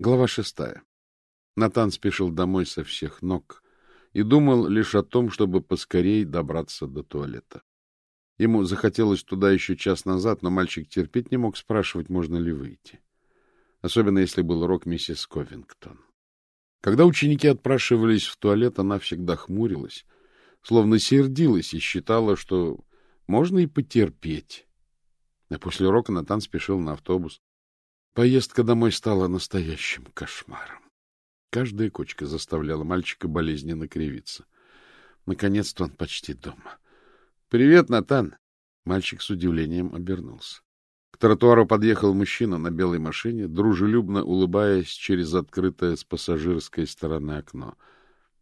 Глава шестая. Натан спешил домой со всех ног и думал лишь о том, чтобы поскорей добраться до туалета. Ему захотелось туда еще час назад, но мальчик терпеть не мог спрашивать, можно ли выйти. Особенно, если был урок миссис Ковингтон. Когда ученики отпрашивались в туалет, она всегда хмурилась, словно сердилась и считала, что можно и потерпеть. А после урока Натан спешил на автобус. Поездка домой стала настоящим кошмаром. Каждая кочка заставляла мальчика болезненно кривиться. Наконец-то он почти дома. — Привет, Натан! Мальчик с удивлением обернулся. К тротуару подъехал мужчина на белой машине, дружелюбно улыбаясь через открытое с пассажирской стороны окно.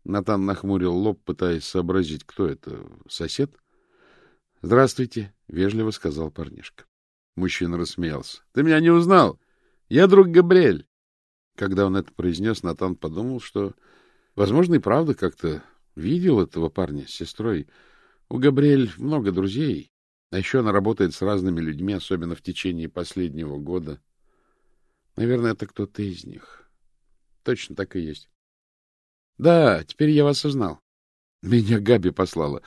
Натан нахмурил лоб, пытаясь сообразить, кто это. Сосед? — Здравствуйте, — вежливо сказал парнишка. Мужчина рассмеялся. — Ты меня не узнал? Я друг Габриэль. Когда он это произнес, Натан подумал, что, возможно, и правда как-то видел этого парня с сестрой. У Габриэль много друзей, а еще она работает с разными людьми, особенно в течение последнего года. Наверное, это кто-то из них. Точно так и есть. Да, теперь я вас узнал. Меня Габи послала.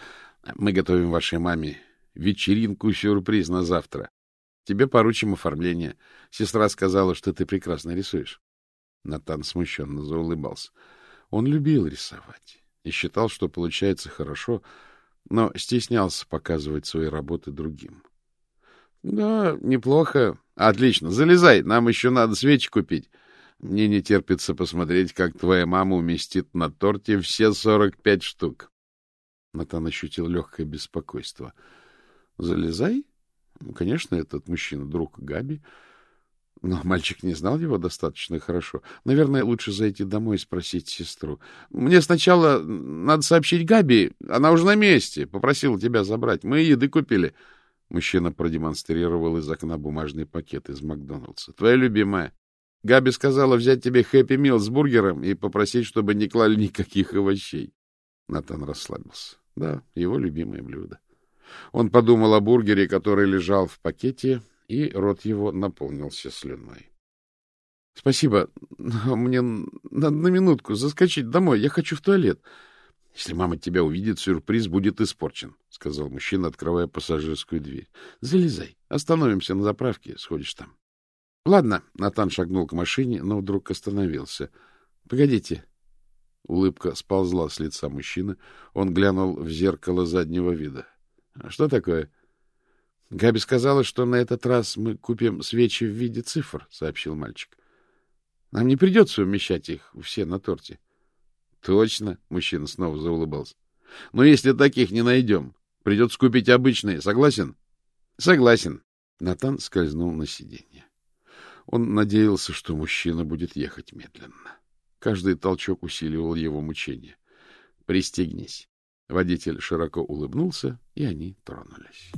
Мы готовим вашей маме вечеринку-сюрприз на завтра. Тебе поручим оформление. Сестра сказала, что ты прекрасно рисуешь. Натан смущенно заулыбался. Он любил рисовать и считал, что получается хорошо, но стеснялся показывать свои работы другим. — Да, неплохо. Отлично. Залезай, нам еще надо свечи купить. Мне не терпится посмотреть, как твоя мама уместит на торте все сорок пять штук. Натан ощутил легкое беспокойство. — Залезай? Конечно, этот мужчина — друг Габи. Но мальчик не знал его достаточно хорошо. Наверное, лучше зайти домой и спросить сестру. — Мне сначала надо сообщить Габи. Она уже на месте. Попросила тебя забрать. Мы еды купили. Мужчина продемонстрировал из окна бумажный пакет из Макдоналдса. — Твоя любимая. Габи сказала взять тебе хэппи мил с бургером и попросить, чтобы не клали никаких овощей. Натан расслабился. Да, его любимое блюдо. Он подумал о бургере, который лежал в пакете, и рот его наполнился слюной. — Спасибо. Мне надо на минутку заскочить домой. Я хочу в туалет. — Если мама тебя увидит, сюрприз будет испорчен, — сказал мужчина, открывая пассажирскую дверь. — Залезай. Остановимся на заправке. Сходишь там. — Ладно. Натан шагнул к машине, но вдруг остановился. — Погодите. Улыбка сползла с лица мужчины. Он глянул в зеркало заднего вида. — Что такое? — Габи сказала, что на этот раз мы купим свечи в виде цифр, — сообщил мальчик. — Нам не придется умещать их все на торте. — Точно, — мужчина снова заулыбался. — Но если таких не найдем, придется купить обычные. Согласен? — Согласен. Натан скользнул на сиденье. Он надеялся, что мужчина будет ехать медленно. Каждый толчок усиливал его мучение. — Пристегнись. Водитель широко улыбнулся, и они тронулись.